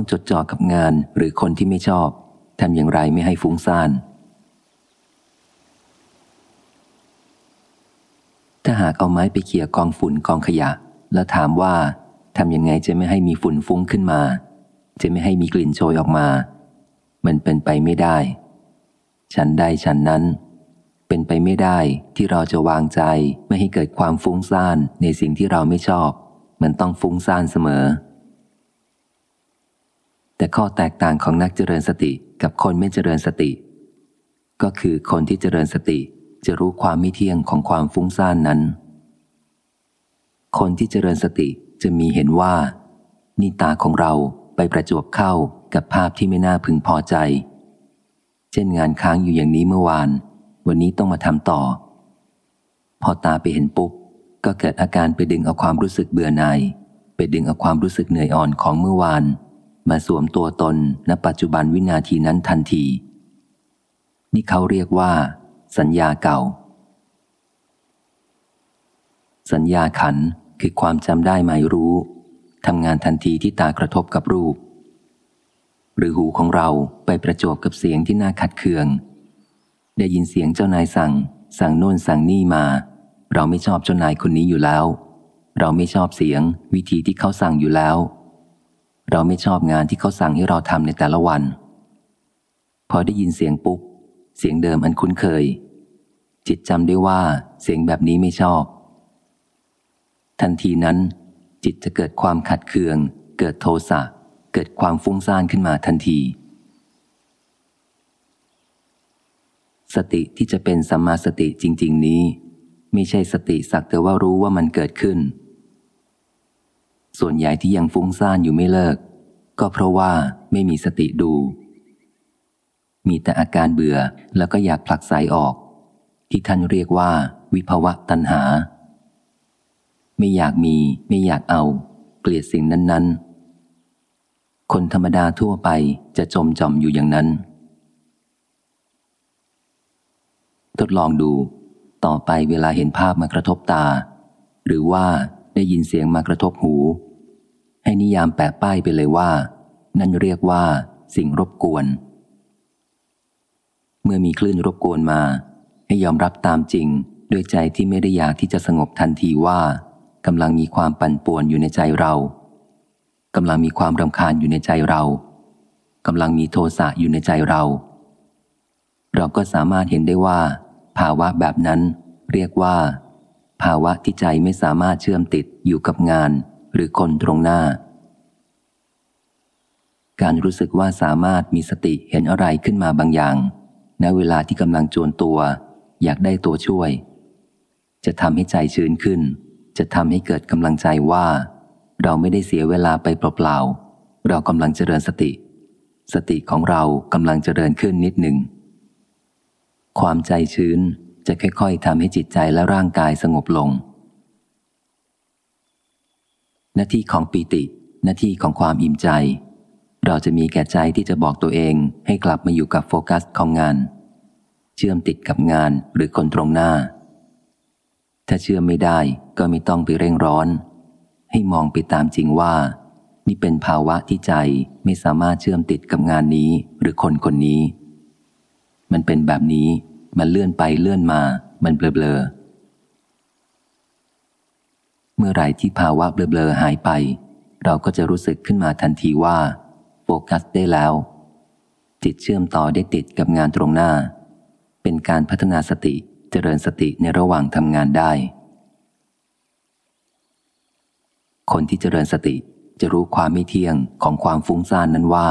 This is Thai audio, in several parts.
ต้องจดจ่อกับงานหรือคนที่ไม่ชอบทำอย่างไรไม่ให้ฟุ้งซ่าน ถ้าหากเอาไม้ไปเขี่ยกองฝุ่นกองขยะ แล้วถามว่าทำยังไงจะไม่ให้มีฝุ่นฟุ้งขึ้นมา จะไม่ให้มีกลิ่นโชยออกมา มันเป็นไปไม่ได้ ฉันใดฉันนั้น เป็นไปไม่ได้ที่เราจะวางใจไม่ให้เกิดความฟุ้งซ่านในสิ่งที่เราไม่ชอบ มันต้องฟุ้งซ่านเสมอ แต่ข้อแตกต่างของนักเจริญสติกับคนไม่เจริญสติ ก็คือคนที่เจริญสติจะรู้ความไม่เที่ยงของความฟุ้งซ่านนั้น คนที่เจริญสติจะมีเห็นว่า นี่ตาของเราไปประจวบเข้ากับภาพที่ไม่น่าพึงพอใจ เช่นงานค้างอยู่อย่างนี้เมื่อวาน วันนี้ต้องมาทำต่อ พอตาไปเห็นปุ๊บ ก็เกิดอาการไปดึงเอาความรู้สึกเบื่อหน่าย ไปดึงเอาความรู้สึกเหนื่อยอ่อนของเมื่อวาน มาสวมตัวตนณปัจจุบันวินาทีนั้นทันที นี่เขาเรียกว่า สัญญาเก่า สัญญาขันคือความจำได้หมายรู้ทำงานทันทีที่ตากระทบกับรูป หรือหูของเราไปประจบกับเสียงที่น่าขัดเคือง ได้ยินเสียงเจ้านายสั่ง สั่งโน่นสั่งนี่มา เราไม่ชอบเจ้านายคนนี้อยู่แล้ว เราไม่ชอบเสียง วิธีที่เขาสั่งอยู่แล้ว เราไม่ชอบงานที่เขาสั่งให้เราทำในแต่ละวัน พอได้ยินเสียงปุ๊บ เสียงเดิมอันคุ้นเคย จิตจำได้ว่าเสียงแบบนี้ไม่ชอบ ทันทีนั้น จิตจะเกิดความขัดเคือง เกิดโทสะเกิดความฟุ้งซ่านขึ้นมาทันที สติที่จะเป็นสัมมาสติจริง ๆ นี้ ไม่ใช่สติสักแต่ว่ารู้ว่ามันเกิดขึ้น ส่วนใหญ่ที่ยังฟุ้งซ่านอยู่ไม่เลิก ก็เพราะว่าไม่มีสติดู มีแต่อาการเบื่อแล้วก็อยากผลักไสออก ที่ท่านเรียกว่า วิภวะตัณหา ไม่อยากมีไม่อยากเอา เกลียดสิ่งนั้น ๆ คนธรรมดาทั่วไปจะจมจอมอยู่อย่างนั้น ทดลองดู ต่อไปเวลาเห็นภาพมากระทบตา หรือว่าได้ยินเสียงมากระทบหู ให้นิยามแปะป้ายไปเลยว่า นั่นเรียกว่า สิ่งรบกวน เมื่อมีคลื่นรบกวนมา ให้ยอมรับตามจริง ด้วยใจที่ไม่ได้อยากที่จะสงบทันทีว่ากำลังมีความปั่นป่วนอยู่ในใจเรากำลังมีความรำคาญอยู่ในใจเรากำลังมีโทสะอยู่ในใจเรา เราก็สามารถเห็นได้ว่า ภาวะแบบนั้น เรียกว่า ภาวะที่ใจไม่สามารถเชื่อมติดอยู่กับงาน หรือคนตรงหน้า การรู้สึกว่าสามารถมีสติเห็นอะไรขึ้นมาบางอย่าง ณเวลาที่กำลังจวนตัว อยากได้ตัวช่วย จะทำให้ใจชื้นขึ้น จะทำให้เกิดกำลังใจว่า เราไม่ได้เสียเวลาไปเปล่าๆเรากำลังเจริญสติ สติของเรากำลังเจริญขึ้นนิดหนึ่งความใจชื้นจะค่อยๆทำให้จิตใจและร่างกายสงบลง หน้าที่ของปีติ หน้าที่ของความอิ่มใจ เราจะมีแก่ใจที่จะบอกตัวเองให้กลับมาอยู่กับโฟกัสของงาน เชื่อมติดกับงานหรือคนตรงหน้า ถ้าเชื่อมไม่ได้ก็ไม่ต้องไปเร่งร้อน ให้มองไปตามจริงว่า นี่เป็นภาวะที่ใจไม่สามารถเชื่อมติดกับงานนี้หรือคนคนนี้ มันเป็นแบบนี้ มันเลื่อนไปเลื่อนมา มันเบลอๆ เมื่อไหร่ที่ภาวะเบลอๆหายไป เราก็จะรู้สึกขึ้นมาทันทีว่า โฟกัสได้แล้ว จิตเชื่อมต่อได้ติดกับงานตรงหน้า เป็นการพัฒนาสติเจริญสติในระหว่างทำงานได้ คนที่เจริญสติจะรู้ความไม่เที่ยงของความฟุ้งซ่านนั้นว่า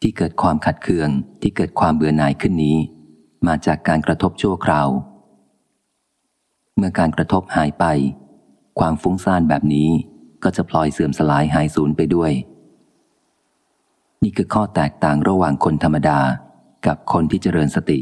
ที่เกิดความขัดเคืองที่เกิดความเบื่อหน่ายขึ้นนี้ มาจากการกระทบชั่วคราว เมื่อการกระทบหายไป ความฟุ้งซ่านแบบนี้ก็จะพลอยเสื่อมสลายหายสูญไปด้วย นี่คือข้อแตกต่างระหว่างคนธรรมดากับคนที่เจริญสติ